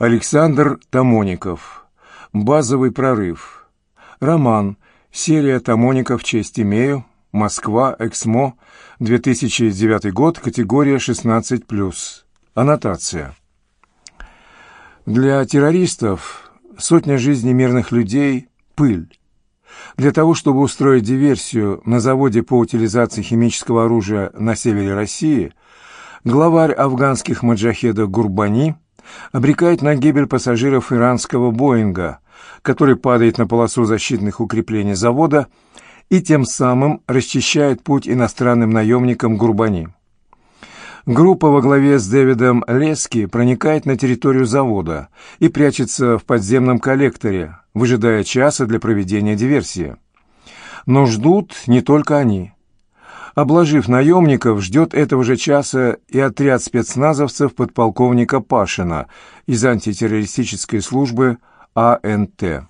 Александр Тамоников. Базовый прорыв. Роман. Серия Тамоников «Честь имею». Москва. Эксмо. 2009 год. Категория 16+. Аннотация. Для террористов сотня жизней мирных людей – пыль. Для того, чтобы устроить диверсию на заводе по утилизации химического оружия на севере России, главарь афганских маджахедов Гурбани – обрекает на гибель пассажиров иранского «Боинга», который падает на полосу защитных укреплений завода и тем самым расчищает путь иностранным наемникам Гурбани. Группа во главе с Дэвидом Лески проникает на территорию завода и прячется в подземном коллекторе, выжидая часа для проведения диверсии. Но ждут не только они. Обложив наемников, ждет этого же часа и отряд спецназовцев подполковника Пашина из антитеррористической службы АНТ.